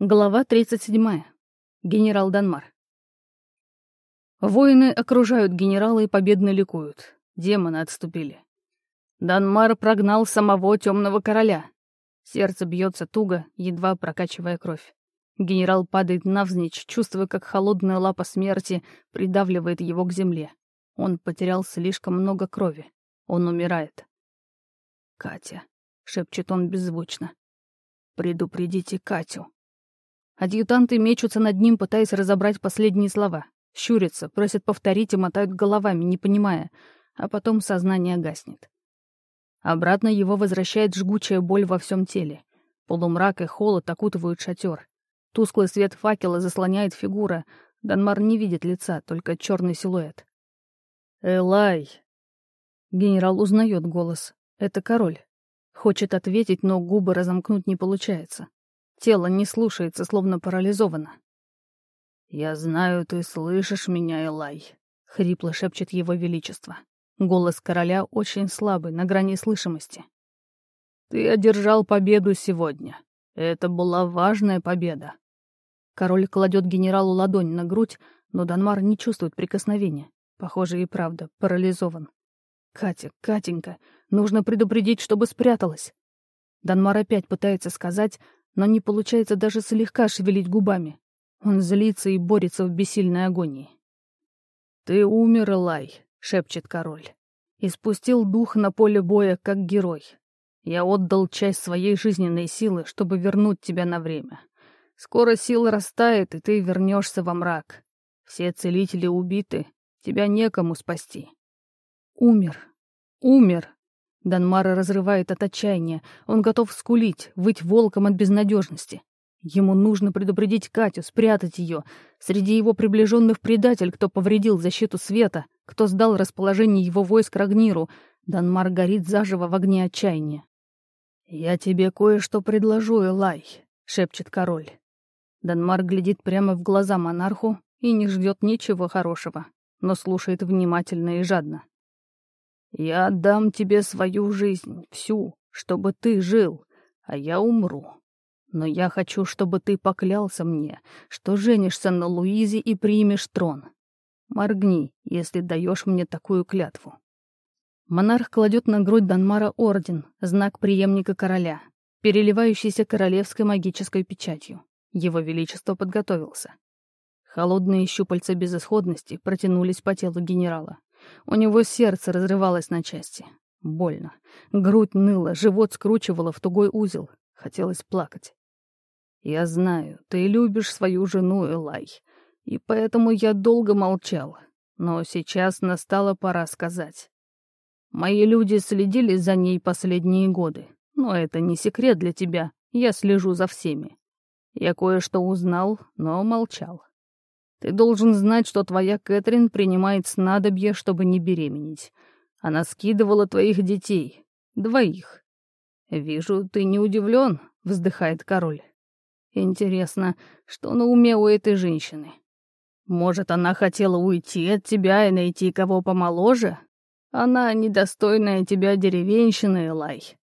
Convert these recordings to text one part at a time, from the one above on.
Глава 37. Генерал Данмар. Воины окружают генерала и победно ликуют. Демоны отступили. Данмар прогнал самого темного короля. Сердце бьется туго, едва прокачивая кровь. Генерал падает навзничь, чувствуя, как холодная лапа смерти придавливает его к земле. Он потерял слишком много крови. Он умирает. «Катя», — шепчет он беззвучно, — «предупредите Катю». Адъютанты мечутся над ним, пытаясь разобрать последние слова. Щурятся, просят повторить и мотают головами, не понимая, а потом сознание гаснет. Обратно его возвращает жгучая боль во всем теле. Полумрак и холод окутывают шатер. Тусклый свет факела заслоняет фигура. Данмар не видит лица, только черный силуэт. «Элай!» Генерал узнает голос. Это король. Хочет ответить, но губы разомкнуть не получается. Тело не слушается, словно парализовано. «Я знаю, ты слышишь меня, Элай», — хрипло шепчет его величество. Голос короля очень слабый, на грани слышимости. «Ты одержал победу сегодня. Это была важная победа». Король кладет генералу ладонь на грудь, но Данмар не чувствует прикосновения. Похоже, и правда, парализован. «Катя, Катенька, нужно предупредить, чтобы спряталась». Данмар опять пытается сказать, но не получается даже слегка шевелить губами. Он злится и борется в бессильной агонии. «Ты умер, Элай», — шепчет король. «И спустил дух на поле боя, как герой. Я отдал часть своей жизненной силы, чтобы вернуть тебя на время. Скоро сила растает, и ты вернешься во мрак. Все целители убиты, тебя некому спасти». «Умер. Умер», Данмара разрывает от отчаяния. Он готов скулить, выть волком от безнадежности. Ему нужно предупредить Катю, спрятать ее. Среди его приближенных предатель, кто повредил защиту света, кто сдал расположение его войск Рагниру. Данмар горит заживо в огне отчаяния. «Я тебе кое-что предложу, Элай», — шепчет король. Данмар глядит прямо в глаза монарху и не ждет ничего хорошего, но слушает внимательно и жадно. Я отдам тебе свою жизнь, всю, чтобы ты жил, а я умру. Но я хочу, чтобы ты поклялся мне, что женишься на Луизе и примешь трон. Моргни, если даешь мне такую клятву. Монарх кладет на грудь Данмара орден, знак преемника короля, переливающийся королевской магической печатью. Его Величество подготовился. Холодные щупальца безысходности протянулись по телу генерала. У него сердце разрывалось на части. Больно. Грудь ныла, живот скручивало в тугой узел. Хотелось плакать. «Я знаю, ты любишь свою жену, Элай, и поэтому я долго молчал. Но сейчас настала пора сказать. Мои люди следили за ней последние годы, но это не секрет для тебя, я слежу за всеми. Я кое-что узнал, но молчал. Ты должен знать, что твоя Кэтрин принимает снадобье, чтобы не беременеть. Она скидывала твоих детей. Двоих. Вижу, ты не удивлен, вздыхает король. Интересно, что на уме у этой женщины? Может, она хотела уйти от тебя и найти кого помоложе? Она недостойная тебя деревенщина, Элай.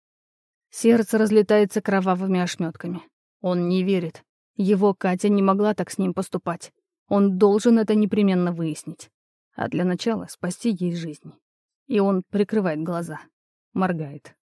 Сердце разлетается кровавыми ошметками. Он не верит. Его Катя не могла так с ним поступать. Он должен это непременно выяснить. А для начала спасти ей жизнь. И он прикрывает глаза, моргает.